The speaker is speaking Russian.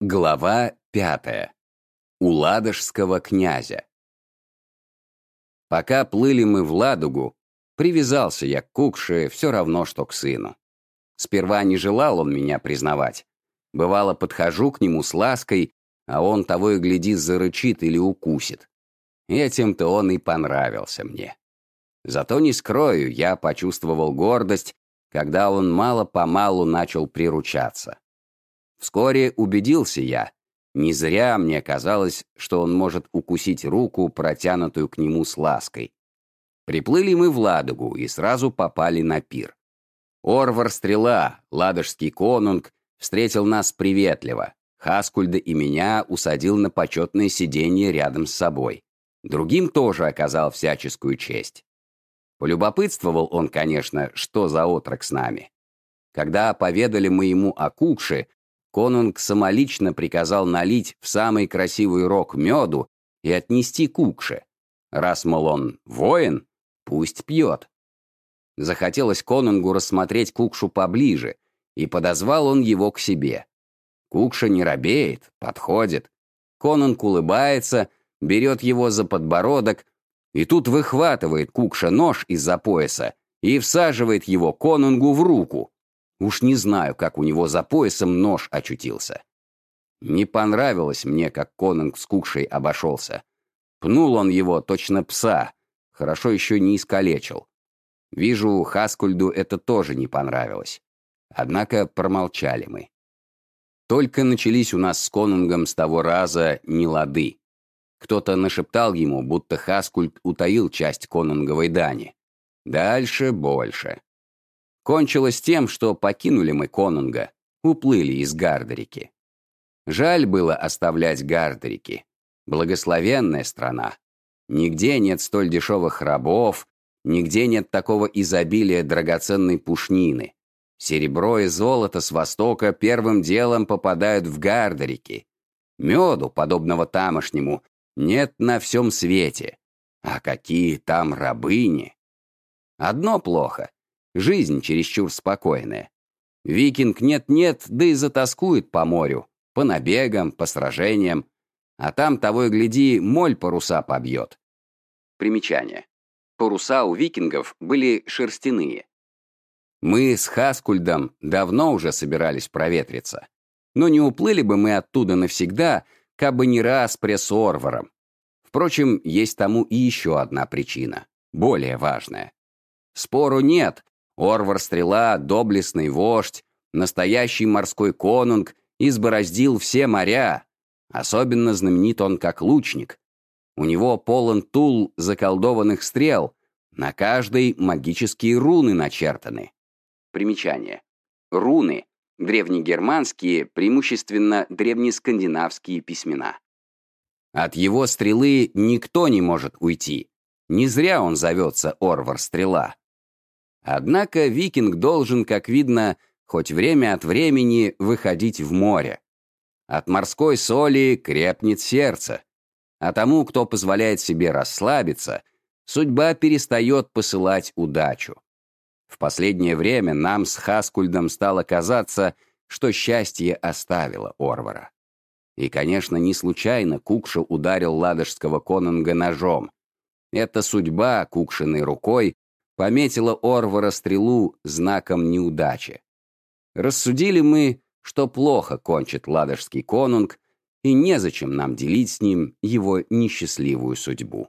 Глава пятая. У ладожского князя. Пока плыли мы в Ладогу, привязался я к Кукше все равно, что к сыну. Сперва не желал он меня признавать. Бывало, подхожу к нему с лаской, а он того и гляди зарычит или укусит. Этим-то он и понравился мне. Зато не скрою, я почувствовал гордость, когда он мало-помалу начал приручаться. Вскоре убедился я. Не зря мне казалось, что он может укусить руку, протянутую к нему с лаской. Приплыли мы в Ладогу и сразу попали на пир. Орвар-стрела, ладожский конунг, встретил нас приветливо. Хаскульда и меня усадил на почетное сиденье рядом с собой. Другим тоже оказал всяческую честь. Полюбопытствовал он, конечно, что за отрок с нами. Когда поведали мы ему о Кукше, Конунг самолично приказал налить в самый красивый рог меду и отнести кукше. Раз, мол, он воин, пусть пьет. Захотелось конунгу рассмотреть кукшу поближе, и подозвал он его к себе. Кукша не робеет, подходит. Конунг улыбается, берет его за подбородок, и тут выхватывает Кукша нож из-за пояса и всаживает его конунгу в руку. Уж не знаю, как у него за поясом нож очутился. Не понравилось мне, как Конунг с Кукшей обошелся. Пнул он его, точно пса. Хорошо еще не искалечил. Вижу, Хаскульду это тоже не понравилось. Однако промолчали мы. Только начались у нас с Конунгом с того раза нелады. Кто-то нашептал ему, будто Хаскульд утаил часть конунговой дани. Дальше больше. Кончилось тем, что покинули мы Конунга, уплыли из Гардерики. Жаль было оставлять Гардерики. Благословенная страна. Нигде нет столь дешевых рабов, нигде нет такого изобилия драгоценной пушнины. Серебро и золото с востока первым делом попадают в Гардерики. Меду, подобного тамошнему, нет на всем свете. А какие там рабыни! Одно плохо. Жизнь чересчур спокойная. Викинг нет-нет, да и затаскует по морю, по набегам, по сражениям. А там, того и гляди, моль паруса побьет. Примечание. Паруса у викингов были шерстяные. Мы с Хаскульдом давно уже собирались проветриться. Но не уплыли бы мы оттуда навсегда, кабы не раз пресс-орваром. Впрочем, есть тому и еще одна причина, более важная. Спору нет, Орвар-стрела, доблестный вождь, настоящий морской конунг, избороздил все моря. Особенно знаменит он как лучник. У него полон тул заколдованных стрел, на каждой магические руны начертаны. Примечание. Руны — древнегерманские, преимущественно древнескандинавские письмена. От его стрелы никто не может уйти. Не зря он зовется Орвар-стрела. Однако викинг должен, как видно, хоть время от времени выходить в море. От морской соли крепнет сердце, а тому, кто позволяет себе расслабиться, судьба перестает посылать удачу. В последнее время нам с Хаскульдом стало казаться, что счастье оставило Орвара. И, конечно, не случайно Кукша ударил ладожского конунга ножом. Эта судьба, Кукшиной рукой, пометила Орвара стрелу знаком неудачи. Рассудили мы, что плохо кончит ладожский конунг, и незачем нам делить с ним его несчастливую судьбу.